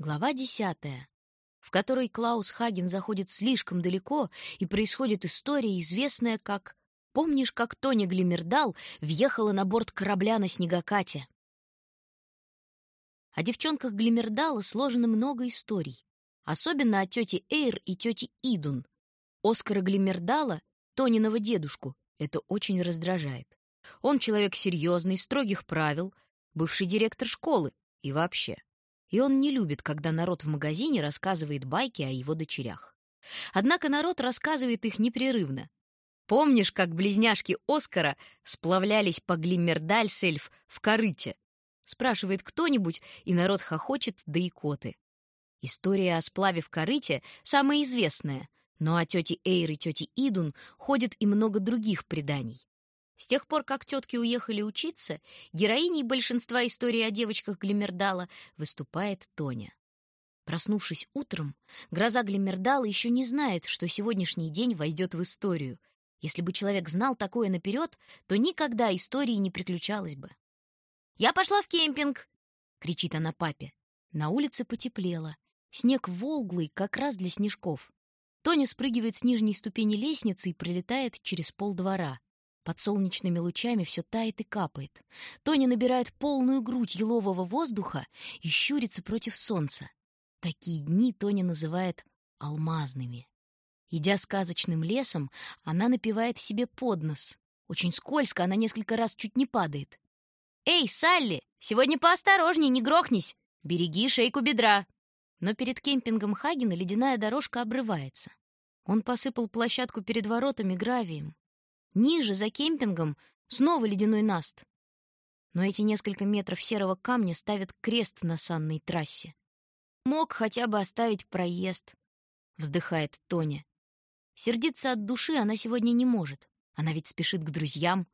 Глава десятая, в которой Клаус Хаген заходит слишком далеко, и происходит история, известная как «Помнишь, как Тоня Глимердал въехала на борт корабля на снегокате?» О девчонках Глимердала сложено много историй, особенно о тете Эйр и тете Идун. Оскара Глимердала, Тониного дедушку, это очень раздражает. Он человек серьезный, строгих правил, бывший директор школы и вообще и он не любит, когда народ в магазине рассказывает байки о его дочерях. Однако народ рассказывает их непрерывно. Помнишь, как близняшки Оскара сплавлялись по Глиммердальсельф в корыте? Спрашивает кто-нибудь, и народ хохочет до икоты. История о сплаве в корыте самая известная, но о тете Эйр и тете Идун ходит и много других преданий. С тех пор, как тетки уехали учиться, героиней большинства историй о девочках Глимердала выступает Тоня. Проснувшись утром, гроза Глимердала еще не знает, что сегодняшний день войдет в историю. Если бы человек знал такое наперед, то никогда истории не приключалось бы. «Я пошла в кемпинг!» — кричит она папе. На улице потеплело. Снег волглый, как раз для снежков. Тоня спрыгивает с нижней ступени лестницы и пролетает через пол двора. Под солнечными лучами все тает и капает. Тони набирает полную грудь елового воздуха и щурится против солнца. Такие дни Тони называет алмазными. Идя сказочным лесом, она напевает себе под нос. Очень скользко, она несколько раз чуть не падает. «Эй, Салли, сегодня поосторожней, не грохнись! Береги шейку бедра!» Но перед кемпингом Хагена ледяная дорожка обрывается. Он посыпал площадку перед воротами гравием. Ниже, за кемпингом, снова ледяной наст. Но эти несколько метров серого камня ставят крест на санной трассе. Мог хотя бы оставить проезд, вздыхает Тоня. Сердиться от души она сегодня не может. Она ведь спешит к друзьям.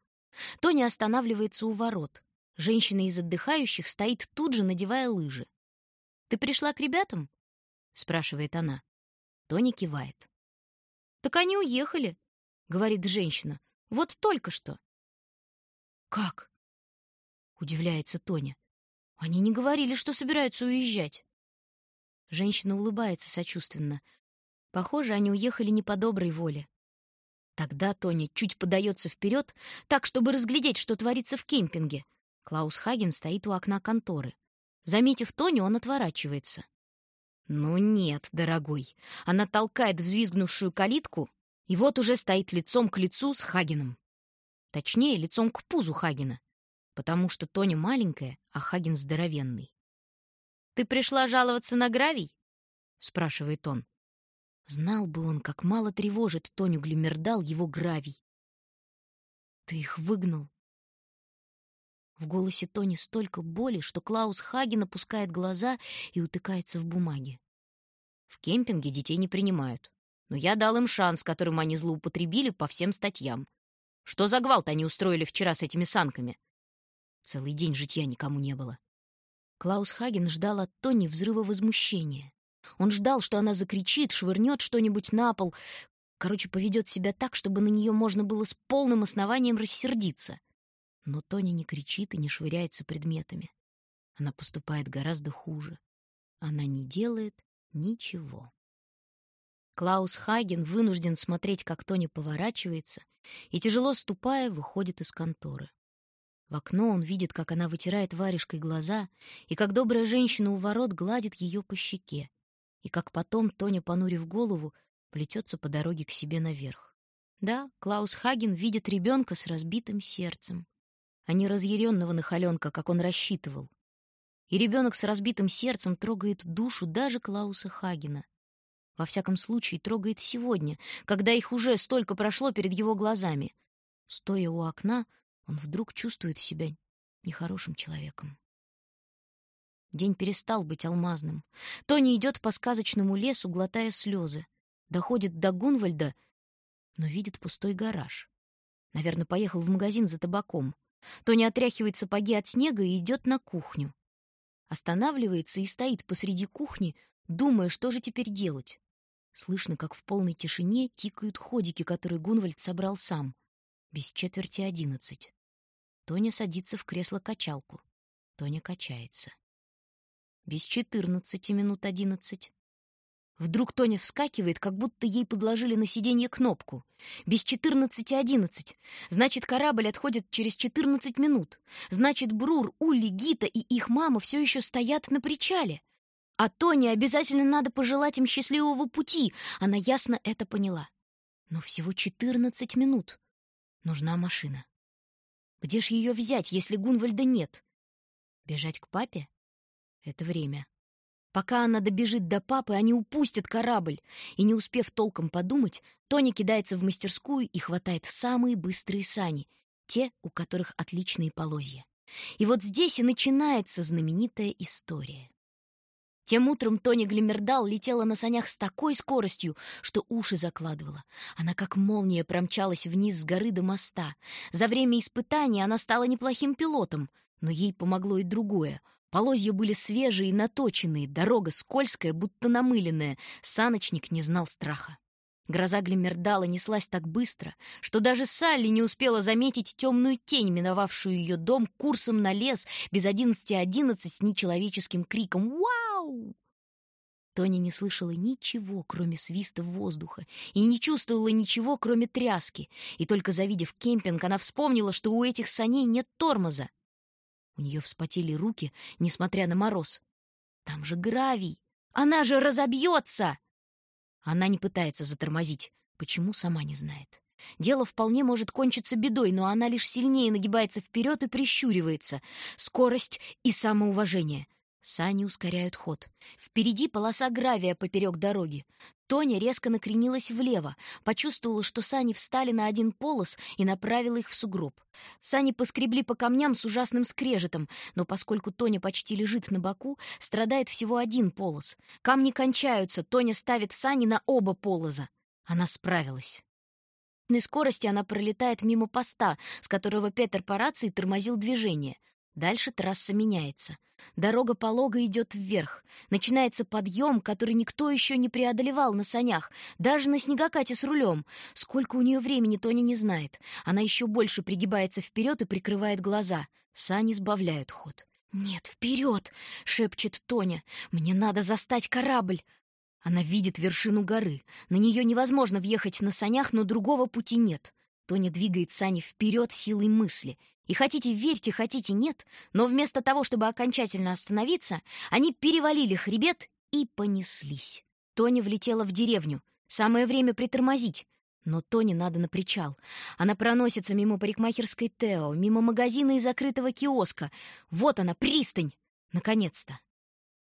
Тоня останавливается у ворот. Женщина из отдыхающих стоит тут же, надевая лыжи. «Ты пришла к ребятам?» — спрашивает она. Тоня кивает. «Так они уехали», — говорит женщина. Вот только что. Как? Удивляется Тоня. Они не говорили, что собираются уезжать. Женщина улыбается сочувственно. Похоже, они уехали не по доброй воле. Тогда Тоня чуть подается вперед, так, чтобы разглядеть, что творится в кемпинге. Клаус Хаген стоит у окна конторы. Заметив Тоню, он отворачивается. «Ну нет, дорогой». Она толкает взвизгнувшую калитку, и вот уже стоит лицом к лицу с Хагеном. Точнее, лицом к пузу Хагена, потому что Тоня маленькая, а Хаген здоровенный. «Ты пришла жаловаться на гравий?» — спрашивает он. Знал бы он, как мало тревожит Тоню Глимердал его гравий. «Ты их выгнал?» В голосе Тони столько боли, что Клаус Хаген опускает глаза и утыкается в бумаге. В кемпинге детей не принимают но я дал им шанс, которым они злоупотребили по всем статьям. Что за гвалт они устроили вчера с этими санками? Целый день житья никому не было. Клаус Хаген ждал от Тони взрыва возмущения. Он ждал, что она закричит, швырнет что-нибудь на пол. Короче, поведет себя так, чтобы на нее можно было с полным основанием рассердиться. Но Тони не кричит и не швыряется предметами. Она поступает гораздо хуже. Она не делает ничего. Клаус Хаген вынужден смотреть, как Тони поворачивается, и, тяжело ступая, выходит из конторы. В окно он видит, как она вытирает варежкой глаза, и как добрая женщина у ворот гладит ее по щеке, и как потом Тоня, понурив голову, плетется по дороге к себе наверх. Да, Клаус Хаген видит ребенка с разбитым сердцем, а не разъяренного нахаленка, как он рассчитывал. И ребенок с разбитым сердцем трогает душу даже Клауса Хагена — во всяком случае, трогает сегодня, когда их уже столько прошло перед его глазами. Стоя у окна, он вдруг чувствует себя нехорошим человеком. День перестал быть алмазным. Тони идет по сказочному лесу, глотая слезы. Доходит до Гунвальда, но видит пустой гараж. Наверное, поехал в магазин за табаком. Тони отряхивает сапоги от снега и идет на кухню. Останавливается и стоит посреди кухни, думая, что же теперь делать. Слышно, как в полной тишине тикают ходики, которые Гунвальд собрал сам. Без четверти одиннадцать. Тоня садится в кресло-качалку. Тоня качается. Без четырнадцати минут одиннадцать. Вдруг Тоня вскакивает, как будто ей подложили на сиденье кнопку. Без четырнадцати одиннадцать. Значит, корабль отходит через четырнадцать минут. Значит, Брур, Улли, Гита и их мама все еще стоят на причале. А Тоне обязательно надо пожелать им счастливого пути. Она ясно это поняла. Но всего четырнадцать минут. Нужна машина. Где ж ее взять, если Гунвальда нет? Бежать к папе? Это время. Пока она добежит до папы, они упустят корабль. И не успев толком подумать, Тоня кидается в мастерскую и хватает самые быстрые сани, те, у которых отличные полозья. И вот здесь и начинается знаменитая история. Тем утром Тони Глимердал летела на санях с такой скоростью, что уши закладывала. Она как молния промчалась вниз с горы до моста. За время испытаний она стала неплохим пилотом, но ей помогло и другое — Полозья были свежие и наточенные, дорога скользкая, будто намыленная. Саночник не знал страха. Гроза Глимердала неслась так быстро, что даже Салли не успела заметить темную тень, миновавшую ее дом курсом на лес без одиннадцати одиннадцать с нечеловеческим криком «Вау!». Тоня не слышала ничего, кроме свиста воздуха, и не чувствовала ничего, кроме тряски. И только завидев кемпинг, она вспомнила, что у этих саней нет тормоза. У нее вспотели руки, несмотря на мороз. Там же гравий! Она же разобьется! Она не пытается затормозить. Почему, сама не знает. Дело вполне может кончиться бедой, но она лишь сильнее нагибается вперед и прищуривается. Скорость и самоуважение. Сани ускоряют ход. Впереди полоса гравия поперек дороги. Тоня резко накренилась влево, почувствовала, что сани встали на один полос и направила их в сугроб. Сани поскребли по камням с ужасным скрежетом, но поскольку Тоня почти лежит на боку, страдает всего один полос. Камни кончаются, Тоня ставит сани на оба полоза. Она справилась. На скорости она пролетает мимо поста, с которого Петер по рации тормозил движение. Дальше трасса меняется. Дорога полого идет вверх. Начинается подъем, который никто еще не преодолевал на санях, даже на снегокате с рулем. Сколько у нее времени, Тоня не знает. Она еще больше пригибается вперед и прикрывает глаза. Сани сбавляют ход. «Нет, вперед!» — шепчет Тоня. «Мне надо застать корабль!» Она видит вершину горы. На нее невозможно въехать на санях, но другого пути нет. Тоня двигает сани вперед силой мысли. И хотите верьте, хотите нет, но вместо того, чтобы окончательно остановиться, они перевалили хребет и понеслись. Тоня влетела в деревню. Самое время притормозить. Но Тоне надо на причал. Она проносится мимо парикмахерской Тео, мимо магазина и закрытого киоска. Вот она, пристань! Наконец-то!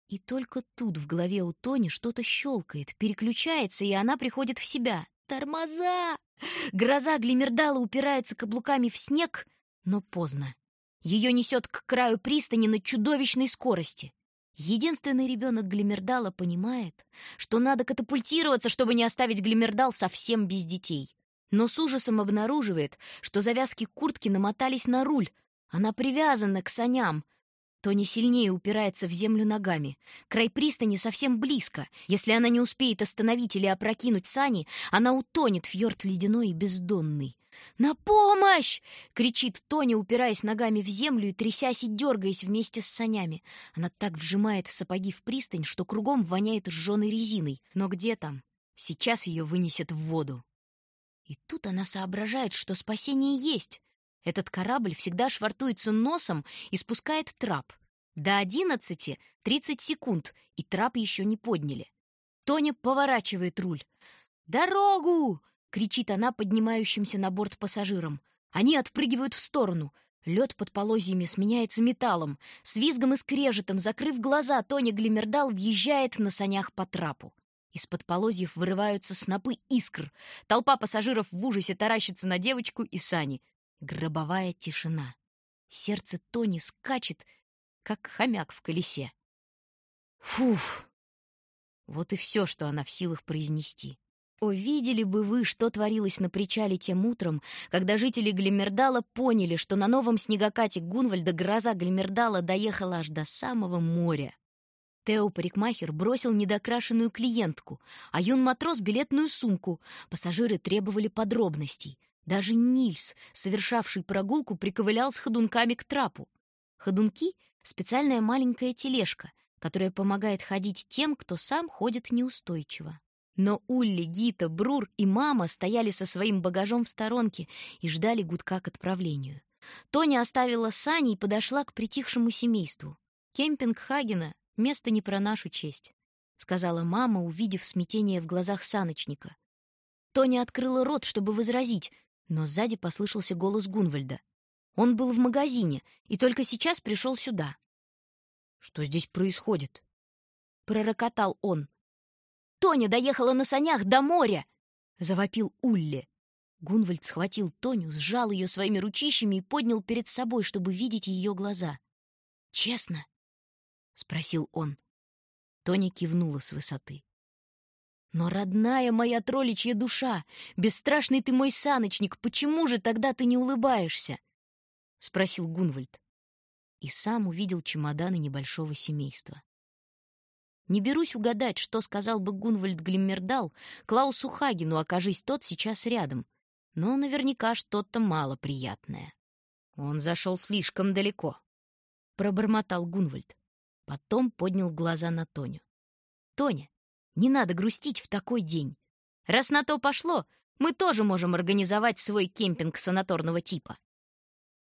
И только тут в голове у Тони что-то щелкает, переключается, и она приходит в себя. Тормоза! Гроза Глимердала упирается каблуками в снег — но поздно. Ее несет к краю пристани на чудовищной скорости. Единственный ребенок Глимердала понимает, что надо катапультироваться, чтобы не оставить Глимердал совсем без детей. Но с ужасом обнаруживает, что завязки куртки намотались на руль. Она привязана к саням, Тони сильнее упирается в землю ногами. Край пристани совсем близко. Если она не успеет остановить или опрокинуть сани, она утонет в фьорд ледяной и бездонный. «На помощь!» — кричит Тони, упираясь ногами в землю и трясясь и дергаясь вместе с санями. Она так вжимает сапоги в пристань, что кругом воняет сжженной резиной. Но где там? Сейчас ее вынесет в воду. И тут она соображает, что спасение есть. Этот корабль всегда швартуется носом и спускает трап. До одиннадцати — тридцать секунд, и трап еще не подняли. Тоня поворачивает руль. «Дорогу!» — кричит она поднимающимся на борт пассажирам. Они отпрыгивают в сторону. Лед под полозьями сменяется металлом. С визгом и скрежетом, закрыв глаза, Тоня Глимердал въезжает на санях по трапу. Из-под полозьев вырываются снопы искр. Толпа пассажиров в ужасе таращится на девочку и сани. Гробовая тишина. Сердце Тони скачет, как хомяк в колесе. Фуф! Вот и все, что она в силах произнести. О, видели бы вы, что творилось на причале тем утром, когда жители Глимердала поняли, что на новом снегокате Гунвальда гроза Глимердала доехала аж до самого моря. Тео парикмахер бросил недокрашенную клиентку, а юн-матрос — билетную сумку. Пассажиры требовали подробностей — даже Нильс, совершавший прогулку, приковылял с ходунками к трапу. Ходунки — специальная маленькая тележка. которая помогает ходить тем, кто сам ходит неустойчиво. Но Улли, Гита, Брур и мама стояли со своим багажом в сторонке и ждали гудка к отправлению. Тоня оставила сани и подошла к притихшему семейству. Кемпинг Хагена — место не про нашу честь, — сказала мама, увидев смятение в глазах саночника. Тоня открыла рот, чтобы возразить, но сзади послышался голос Гунвальда. Он был в магазине и только сейчас пришел сюда. «Что здесь происходит?» — пророкотал он. «Тоня доехала на санях до моря!» — завопил Улли. Гунвальд схватил Тоню, сжал ее своими ручищами и поднял перед собой, чтобы видеть ее глаза. «Честно?» — спросил он. Тоня кивнула с высоты. «Но, родная моя тролличья душа, бесстрашный ты мой саночник, почему же тогда ты не улыбаешься?» — спросил Гунвальд. И сам увидел чемоданы небольшого семейства. Не берусь угадать, что сказал бы Гунвальд Глиммердал Клаусу Хагену, окажись тот сейчас рядом. Но наверняка что-то малоприятное. Он зашел слишком далеко. Пробормотал Гунвальд. Потом поднял глаза на Тоню. «Тоня, не надо грустить в такой день. Раз на то пошло, мы тоже можем организовать свой кемпинг санаторного типа».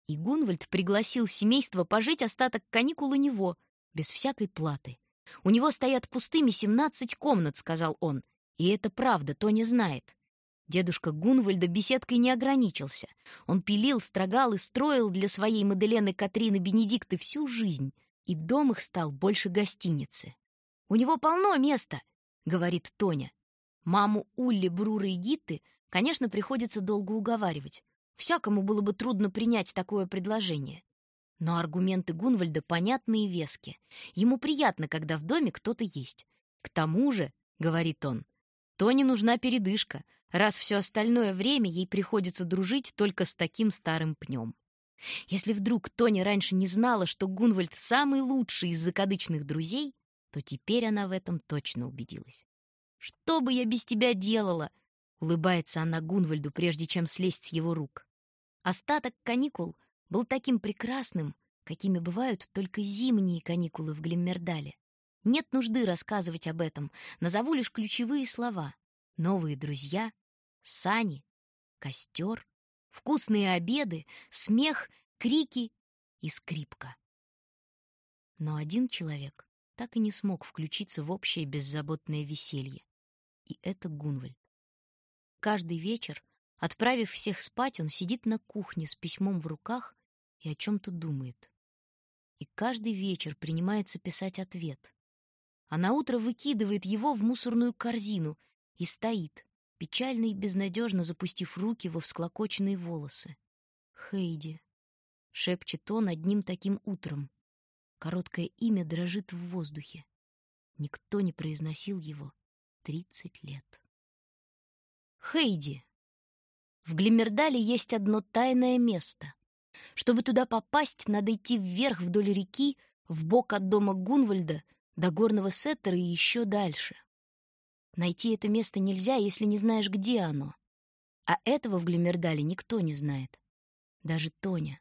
И Гунвальд пригласил семейство пожить остаток каникул у него, без всякой платы. У него стоят пустыми семнадцать комнат, сказал он. И это правда, Тони знает. Дедушка Гунвальда беседкой не ограничился. Он пилил, строгал и строил для своей Маделены Катрины Бенедикты всю жизнь, и дом их стал больше гостиницы. «У него полно места», — говорит Тоня. Маму Улли, Брура и Гитты, конечно, приходится долго уговаривать. Всякому было бы трудно принять такое предложение. Но аргументы Гунвальда понятны и вески. Ему приятно, когда в доме кто-то есть. К тому же, — говорит он, — Тоне нужна передышка, раз все остальное время ей приходится дружить только с таким старым пнем. Если вдруг Тоня раньше не знала, что Гунвальд самый лучший из закадычных друзей, то теперь она в этом точно убедилась. «Что бы я без тебя делала?» — улыбается она Гунвальду, прежде чем слезть с его рук. Остаток каникул — был таким прекрасным, какими бывают только зимние каникулы в Глиммердале. Нет нужды рассказывать об этом, назову лишь ключевые слова. Новые друзья, сани, костер, вкусные обеды, смех, крики и скрипка. Но один человек так и не смог включиться в общее беззаботное веселье. И это Гунвальд. Каждый вечер, отправив всех спать, он сидит на кухне с письмом в руках и о чем-то думает. И каждый вечер принимается писать ответ. А на утро выкидывает его в мусорную корзину и стоит, печально и безнадежно запустив руки во всклокоченные волосы. «Хейди», — шепчет он одним таким утром. Короткое имя дрожит в воздухе. Никто не произносил его тридцать лет. Хейди. В Глимердале есть одно тайное место. Чтобы туда попасть, надо идти вверх вдоль реки, в бок от дома Гунвальда до горного сеттера и еще дальше. Найти это место нельзя, если не знаешь, где оно. А этого в Глимердале никто не знает. Даже Тоня.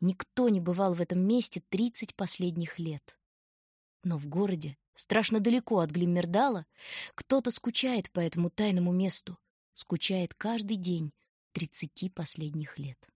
Никто не бывал в этом месте тридцать последних лет. Но в городе, страшно далеко от Глиммердала, кто-то скучает по этому тайному месту, скучает каждый день тридцати последних лет.